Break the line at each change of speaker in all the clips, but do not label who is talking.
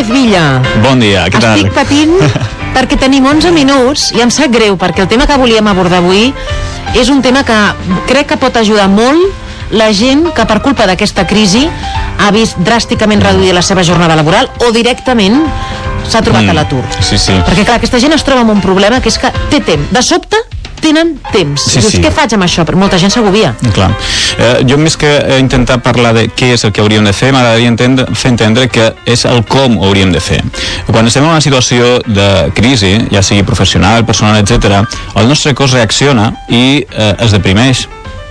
López Villa.
Bon dia, què tal?
Estic patint perquè tenim 11 minuts i em sap greu perquè el tema que volíem abordar avui és un tema que crec que pot ajudar molt la gent que per culpa d'aquesta crisi ha vist dràsticament reduir la seva jornada laboral o directament s'ha trobat
Mm,
a l'atur.
sí, sí.
Perquè clar, aquesta gent es troba amb un problema que és que té temps. De sobte tenen temps.
Sí,
Dius,
sí.
què faig amb això? Però molta gent s'agobia.
Clar. Eh, jo més que eh, intentar parlar de què és el que hauríem de fer, m'agradaria entendre, fer entendre que és el com ho hauríem de fer. Quan estem en una situació de crisi, ja sigui professional, personal, etc, el nostre cos reacciona i eh, es deprimeix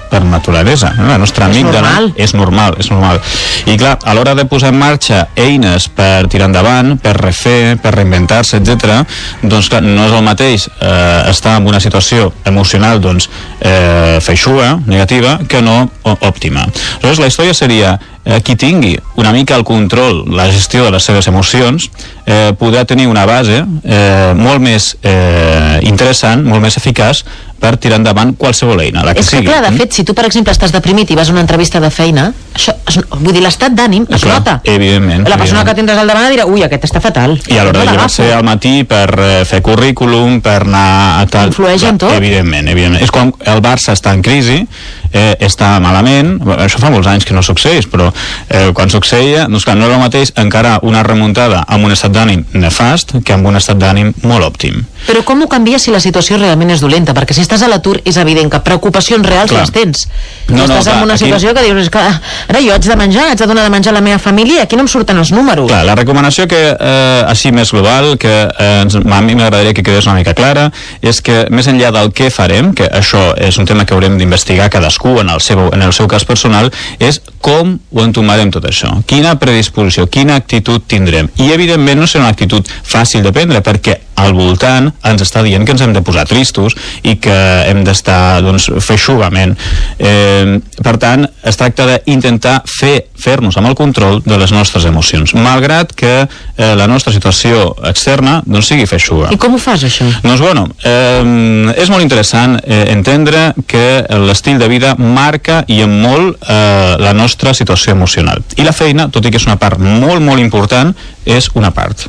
per naturalesa. No? La nostra
És
amígdala
normal.
és normal, és normal. I clar, a l'hora de posar en marxa eines per tirar endavant, per refer, per reinventar-se, etc, doncs clar, no és el mateix eh, estar en una situació emocional doncs, eh, feixuga, negativa, que no òptima. Aleshores, la història seria eh, qui tingui una mica el control, la gestió de les seves emocions, eh, podrà tenir una base eh, molt més eh, interessant, molt més eficaç per tirar endavant qualsevol eina, la que
És que
sigui.
clar, de
Mm?
fet, si tu, per exemple, estàs deprimit i vas a una entrevista de feina, això, es, vull dir, l'estat d'ànim es
Clar,
nota.
evidentment,
La persona
evidentment.
que tindràs al davant dirà, ui, aquest està fatal.
I a l'hora de llevar-se al matí per eh, fer currículum, per anar a tal...
Influeix en tot.
Evidentment, evidentment. És quan el Barça està en crisi, eh, està malament, això fa molts anys que no succeeix, però eh, quan succeïa, doncs clar, no és el mateix encara una remuntada amb un estat d'ànim nefast que amb un estat d'ànim molt òptim.
Però com ho canvies si la situació realment és dolenta? Perquè si estàs a l'atur és evident que preocupacions reals
Clar.
les tens.
No,
No,
no,
estàs
clar,
en una
aquí-
situació que dius, és que ara jo haig de menjar, haig de donar de menjar a la meva família aquí no em surten els números.
Clar, la recomanació que, eh, així més global, que eh, a mi m'agradaria que quedés una mica clara, és que més enllà del què farem, que això és un tema que haurem d'investigar cadascú en el, seu, en el seu cas personal, és com ho entomarem tot això. Quina predisposició, quina actitud tindrem. I evidentment no serà una actitud fàcil de prendre, perquè al voltant ens està dient que ens hem de posar tristos i que hem d'estar doncs, feixugament. Eh, per tant, es tracta d'intentar fer fer-nos amb el control de les nostres emocions, malgrat que eh, la nostra situació externa doncs, sigui feixuga.
I com ho fas, això?
Doncs bueno, eh, és molt interessant eh, entendre que l'estil de vida marca i en molt eh, la nostra situació emocional. I la feina, tot i que és una part molt, molt important, és una part.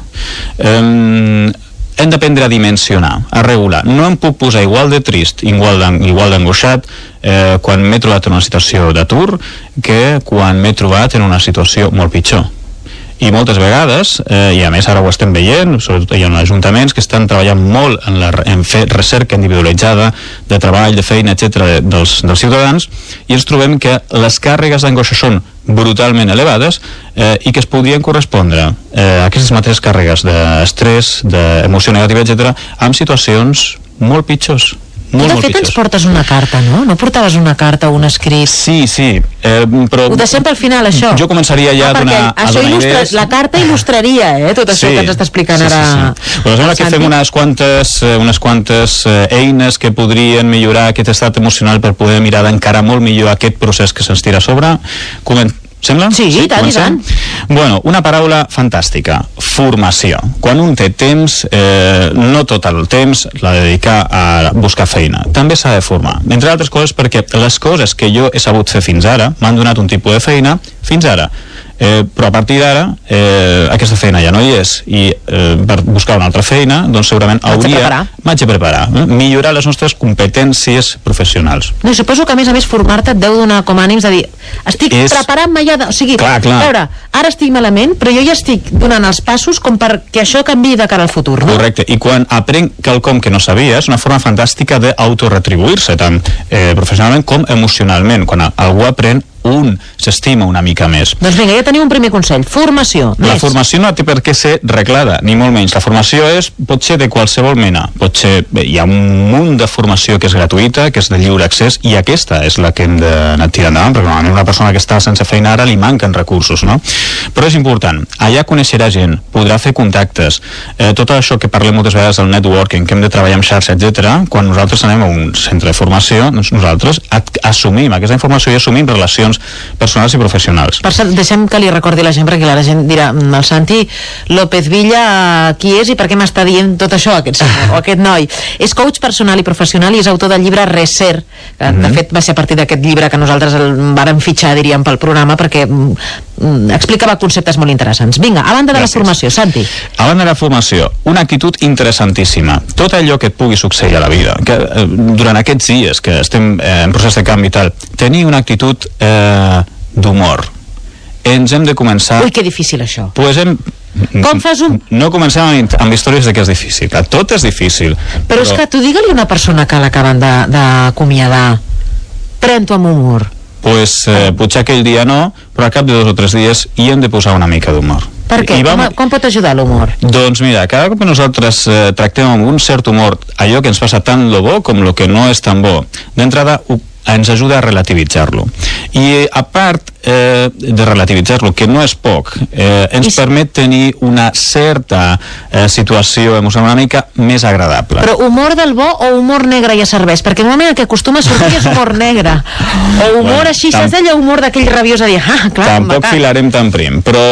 Eh, hem d'aprendre a dimensionar, a regular. No em puc posar igual de trist, igual d'an- igual d'angoixat eh, quan m'he trobat en una situació d'atur que quan m'he trobat en una situació molt pitjor i moltes vegades, eh, i a més ara ho estem veient, sobretot hi ha ajuntaments que estan treballant molt en, la, en fer recerca individualitzada de treball, de feina, etc dels, dels ciutadans, i ens trobem que les càrregues d'angoixa són brutalment elevades eh, i que es podrien correspondre eh, aquestes mateixes càrregues d'estrès, d'emoció negativa, etc amb situacions molt pitjors.
Tu,
Molt,
de
molt
fet, ens
pitjors.
portes una carta, no? No portaves una carta o un escrit?
Sí, sí, eh, però...
Ho deixem pel final, això.
Jo començaria ja
ah,
a donar, a donar
il·lustra,
idees.
La carta il·lustraria, eh, tot això que ens està explicant ara...
Sí, sí, sí. Però sembla que fem unes quantes, eh, unes quantes eh, eines que podrien millorar aquest estat emocional per poder mirar d'encarar molt millor aquest procés que se'ns tira a sobre. Comen Sembla?
Sí, i tant, i
comencem? Bueno, una paraula fantàstica, formació. Quan un té temps, eh, no tot el temps l'ha de dedicar a buscar feina. També s'ha de formar. Entre altres coses perquè les coses que jo he sabut fer fins ara m'han donat un tipus de feina fins ara. Eh, però a partir d'ara eh, aquesta feina ja no hi és i eh, per buscar una altra feina doncs segurament hauria m'haig de preparar eh? millorar les nostres competències professionals
No, suposo que a més a més formar-te et deu donar com a ànims de dir estic
És-
preparant-me ja de... o sigui,
Clar, clar.
veure, ara estic malament però jo ja estic donant els passos com perquè això canvi de cara al futur, no?
Correcte, i quan aprenc quelcom que no sabia és una forma fantàstica d'autoretribuir-se tant eh, professionalment com emocionalment quan algú aprèn un s'estima una mica més
Doncs vinga, ja teniu un primer consell, formació
La
més.
formació no té per què ser reglada, ni molt menys. La formació és, pot ser de qualsevol mena. Pot ser, bé, hi ha un munt de formació que és gratuïta, que és de lliure accés, i aquesta és la que hem d'anar tirant endavant, perquè normalment una persona que està sense feina ara li manquen recursos, no? Però és important, allà coneixerà gent, podrà fer contactes, eh, tot això que parlem moltes vegades del networking, que hem de treballar amb xarxa, etc. quan nosaltres anem a un centre de formació, doncs nosaltres assumim aquesta informació i assumim relacions personals i professionals.
Per cert, deixem que li recordi la gent, perquè la gent dirà, "Mm, el Santi López Villa, qui és i per què m'està dient tot això, aquest, senyor, o aquest noi? És coach personal i professional i és autor del llibre Reser, que de fet va ser a partir d'aquest llibre que nosaltres el vàrem fitxar, diríem, pel programa, perquè mm, mm, explicava conceptes molt interessants. Vinga, a banda de
Gràcies.
la formació, Santi.
A banda de la formació, una actitud interessantíssima. Tot allò que et pugui succeir a la vida, que eh, durant aquests dies que estem eh, en procés de canvi i tal, tenir una actitud eh, d'humor. Ens hem de començar...
Ui, que difícil això.
Pues hem...
Com fas un-
No comencem amb, amb històries de que és difícil. Clar, tot és difícil.
Però, és que tu digue-li a una persona que l'acaben d'acomiadar pren-t'ho amb humor.
Pues, eh, potser aquell dia no, però al cap de dos o tres dies hi hem de posar una mica d'humor.
Per què?
I vam,
Com, com pot ajudar l'humor?
Doncs mira, cada cop que nosaltres eh, tractem amb un cert humor allò que ens passa tant lo bo com lo que no és tan bo, d'entrada ho- ens ajuda a relativitzar-lo. I a part eh, de relativitzar-lo, que no és poc, eh, ens permet tenir una certa eh, situació emocional una mica més agradable.
Però humor del bo o humor negre ja serveix? Perquè normalment el que acostuma a sortir és humor negre. O humor
Bueno,
així, saps allò humor d'aquell rabiós a dir, ah, clar,
Tampoc filarem tan prim, però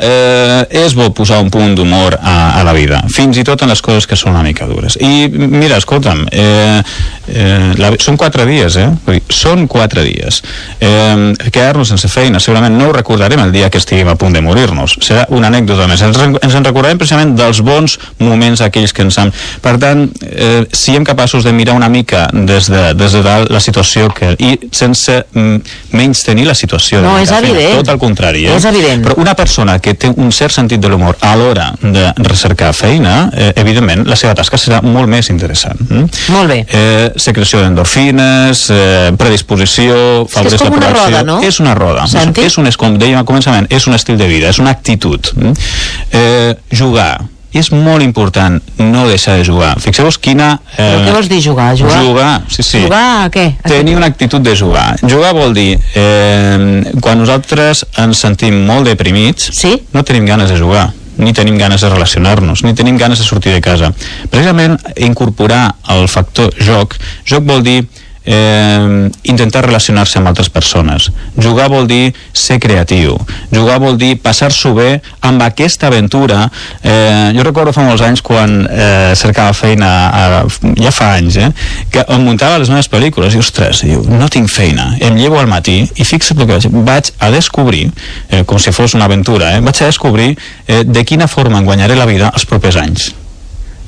eh, és bo posar un punt d'humor a, a la vida, fins i tot en les coses que són una mica dures. I mira, escolta'm, eh, eh, la, són quatre dies, eh? Vull dir, són quatre dies. Eh, Quedar-nos sense feina, segurament no ho recordarem el dia que estiguem a punt de morir-nos. Serà una anècdota més. Ens, en- ens en recordarem precisament dels bons moments aquells que ens han... Per tant, eh, siguem capaços de mirar una mica des de, des de dalt la situació que, i sense mm, menys tenir la situació.
No, és evident.
Tot al contrari. Eh?
És evident.
Però una persona que té un cert sentit de l'humor a l'hora de recercar feina, eh, evidentment, la seva tasca serà molt més interessant. Mm?
Molt bé.
Eh, secreció d'endorfines, eh, predisposició,
és
favoreix
com
la
una
progressió.
roda, no?
És una roda.
Santi?
És un, és com dèiem al començament, és un estil de vida, és una actitud. Mm? Eh, jugar. És molt important no deixar de jugar. Fixeu-vos quina... Eh,
Però què vols dir jugar? Jugar,
Jugar, sí, sí.
Jugar a què? A
Tenir una actitud de jugar. Jugar vol dir, eh, quan nosaltres ens sentim molt deprimits,
Sí?
no tenim ganes de jugar ni tenim ganes de relacionar-nos, ni tenim ganes de sortir de casa. Precisament incorporar el factor joc, joc vol dir eh, intentar relacionar-se amb altres persones. Jugar vol dir ser creatiu. Jugar vol dir passar-s'ho bé amb aquesta aventura. Eh, jo recordo fa molts anys quan eh, cercava feina, eh, ja fa anys, eh, que em muntava les meves pel·lícules i, ostres, diu, no tinc feina. Em llevo al matí i fixa't el que vaig, vaig a descobrir, eh, com si fos una aventura, eh, vaig a descobrir eh, de quina forma guanyaré la vida els propers anys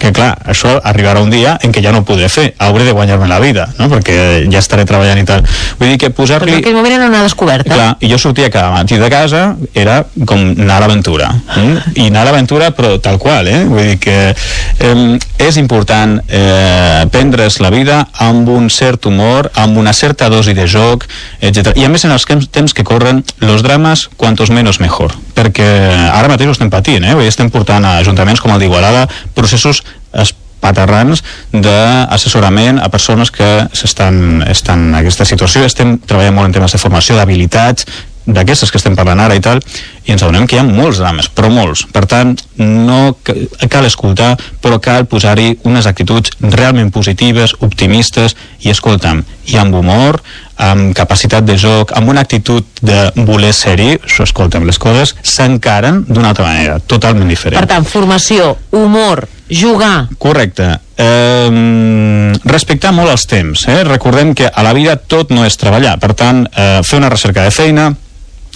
que clar, això arribarà un dia en què ja no ho podré fer, hauré de guanyar-me la vida no? perquè ja estaré treballant i tal vull dir que posar-li
en aquell moment era una descoberta.
Clar, i jo sortia cada matí de casa, era com anar a l'aventura. Mm? I anar a l'aventura, però tal qual, eh? Vull dir que eh, és important eh, prendre's la vida amb un cert humor, amb una certa dosi de joc, etc. I a més, en els temps, temps que corren, los drames, cuantos menos mejor. Perquè ara mateix ho estem patint, eh? Estem portant a ajuntaments com el d'Igualada processos espaterrans d'assessorament a persones que estan, estan en aquesta situació. Estem treballant molt en temes de formació, d'habilitats, d'aquestes que estem parlant ara i tal, i ens adonem que hi ha molts drames, però molts. Per tant, no ca- cal escoltar, però cal posar-hi unes actituds realment positives, optimistes, i escolta'm, i amb humor, amb capacitat de joc, amb una actitud de voler ser-hi, escolta'm, les coses s'encaren d'una altra manera, totalment diferent.
Per tant, formació, humor, jugar,
Correcte. Eh, respectar molt els temps. Eh? Recordem que a la vida tot no és treballar. Per tant, eh, fer una recerca de feina,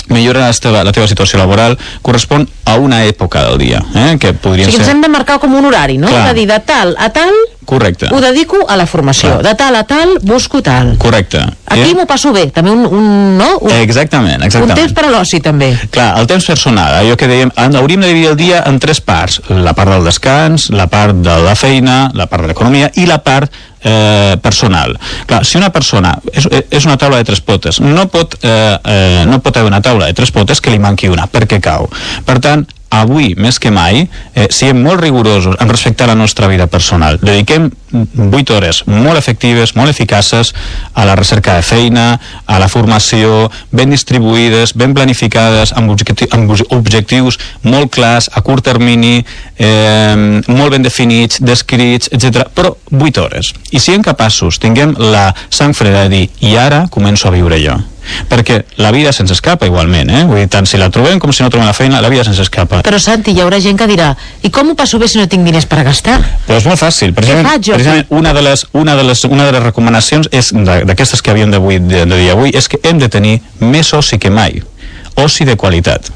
millorar la teva, la teva situació laboral correspon a una època del dia, eh? que
o
podrien
sigui, ens
ser...
hem de marcar com un horari, no?
Clar.
De dir, de tal a tal
Correcte.
ho dedico a la formació,
Clar.
de tal a tal busco tal.
Correcte.
Aquí
Eh?
m'ho passo bé, també un, un, no? un,
Exactament,
un
exactament.
temps per a l'oci també.
Clar, el temps personal, allò que dèiem, hauríem de dividir el dia en tres parts. La part del descans, la part de la feina, la part de l'economia i la part eh, personal. Clar, si una persona és, és una taula de tres potes, no pot, eh, eh, no pot haver una taula de tres potes que li manqui una, perquè cau. Per tant, avui, més que mai, eh, siguem molt rigorosos en respectar la nostra vida personal. Dediquem 8 hores molt efectives, molt eficaces a la recerca de feina, a la formació, ben distribuïdes, ben planificades, amb, objecti amb obje- objectius molt clars, a curt termini, eh, molt ben definits, descrits, etc. Però 8 hores. I siguem capaços, tinguem la sang freda de dir i ara començo a viure jo perquè la vida se'ns escapa igualment, eh? Vull dir, tant si la trobem com si no trobem la feina, la vida se'ns escapa.
Però Santi, hi haurà gent que dirà i com ho passo bé si no tinc diners per gastar?
Però és molt fàcil. Precisament,
faig jo?
precisament una, de les, una, de les, una de les recomanacions és de- d'aquestes que havíem d'avui de, de dir avui és que hem de tenir més oci que mai. oci de qualitat.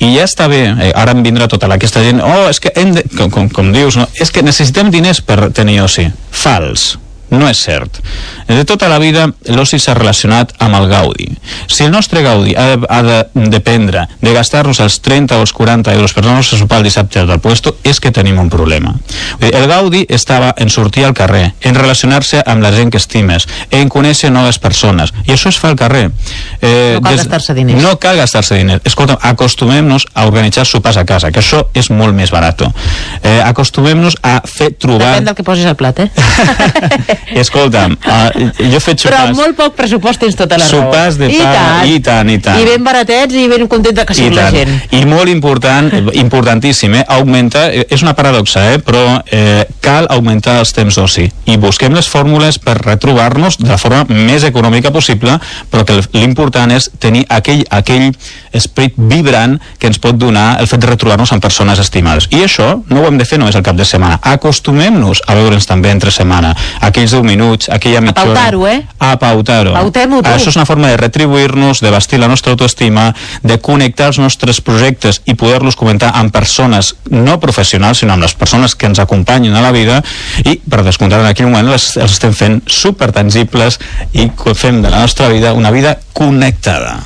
I ja està bé, eh, ara em vindrà tota aquesta gent, oh, és que hem de, com, com, com dius, no? és que necessitem diners per tenir oci. Fals no és cert. De tota la vida l'oci s'ha relacionat amb el gaudi. Si el nostre gaudi ha de, ha de dependre de gastar-nos els 30 o els 40 euros per anar-nos a sopar el dissabte del puesto, és que tenim un problema. El gaudi estava en sortir al carrer, en relacionar-se amb la gent que estimes, en conèixer noves persones, i això es fa al carrer.
Eh, no cal gastar-se diners.
No cal gastar-se diners. Escolta, acostumem-nos a organitzar sopars a casa, que això és molt més barat. Eh, acostumem-nos a fer trobar...
Depèn del que posis al plat, eh?
Escolta'm, uh, jo he fet sopars...
Però amb molt poc pressupost tens tota la
raó. Sopars de pa, i tant, i tant.
I ben baratets i ben contenta que sigui la gent.
I molt important, importantíssim, eh? augmentar, és una paradoxa, eh? però eh, cal augmentar els temps d'oci i busquem les fórmules per retrobar-nos de la forma més econòmica possible, però que l'important és tenir aquell, aquell esperit vibrant que ens pot donar el fet de retrobar-nos amb persones estimades. I això no ho hem de fer només al cap de setmana. Acostumem-nos a veure'ns també entre setmana. Aquells 10 minuts, aquella mitja
hora... A pautar-ho, eh?
A pautar-ho.
Pautem-ho tu.
Això és una forma de retribuir-nos, de vestir la nostra autoestima, de connectar els nostres projectes i poder-los comentar amb persones no professionals, sinó amb les persones que ens acompanyen a la vida i, per descomptar en aquell moment, les, els estem fent super tangibles i fem de la nostra vida una vida connectada.